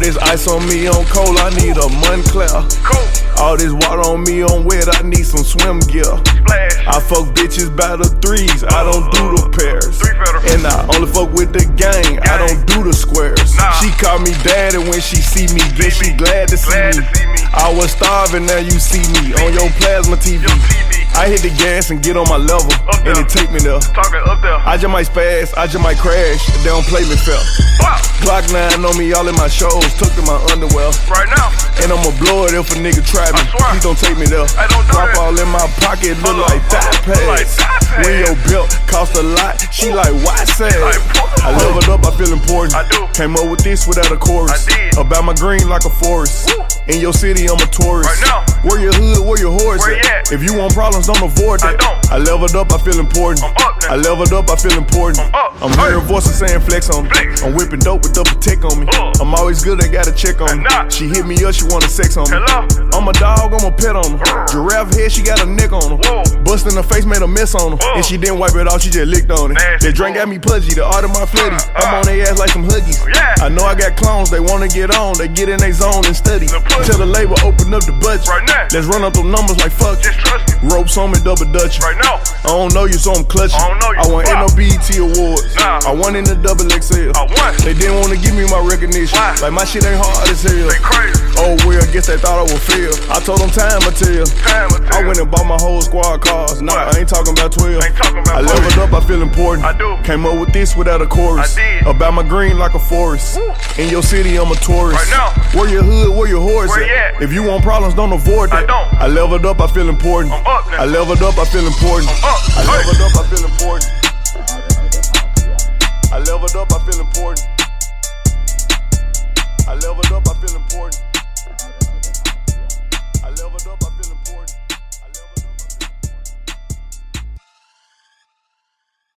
this ice on me on cold, I need a Moncler. All this water on me on wet, I need some swim gear. I fuck bitches by the threes, I don't do the pairs. And I only fuck with the gang, I don't do the squares. She call me daddy when she see me, guess she glad to see, me. I was starving, now you see me on your plasma TV. I hit the gas and get on my level, and it take me there. Talking up there. I just might spaz, I just might crash, they don't play me fair. Wow. Glock 9 on me all in my shows, tucked in my underwear. Right now. And I'ma blow it if a nigga try me. I. Please don't take me there. Hey, don't do Drop that. all in my pocket, look Hold like thigh hold like pads. When your belt cost a lot, she like, why sad? Like. I leveled up, I feel important. I do. Came up with this without a chorus. I did. About my green like a forest. Woo. In your city, I'm a tourist. Right now. Where your hood, where your horse Where you at? If you want problems, don't avoid I that. don't. I leveled up, I feel important. I'm up now. I leveled up, I feel important. I'm up. I'm hearing voices saying flex on me. Flex. I'm whipping dope with double tech on me. Uh. I'm always good, they gotta check on me. She hit me up, she wanna sex on me. Hello? I'm a dog, I'm a pet on her. Giraffe head, she got a neck on her. Whoa. Bust in her face, made a mess on her. Whoa. And she didn't wipe it off, she just licked on it. Nasty That drink got me pudgy, the art of my flitty. Uh, I'm on their ass like some huggies. Yeah. I know I got clones, they wanna get on. They get in their zone and study. The. Tell the label, open up the budget. Right now. Let's run up them numbers like fuck. Just trust me. Ropes on me, double dutch. Right now. I don't know you, so I'm clutching. I don't know you. I no BET awards. Nah. I won in the double XL. I won. They didn't wanna give me my recognition. Why? Like my shit ain't hard as hell. They crazy. Oh well, guess they thought I would fail. I told them time I tell. Time will I went and bought my whole squad cars. Nah, What? I ain't talking about 12. Ain't talking about I leveled 12. up, I feel important. I do. Came up with this without a chorus. I did. About my green like a forest. Woo. In your city, I'm a tourist. Right now. Where your hood, where your horse Where you at? If you want problems, don't avoid I that. don't. I leveled up, I feel important. I'm up now. I leveled up, I feel important. I'm up. I Hey. leveled up, I feel important. I leveled up, I feel important. I leveled up, I feel important. I leveled up, I feel important.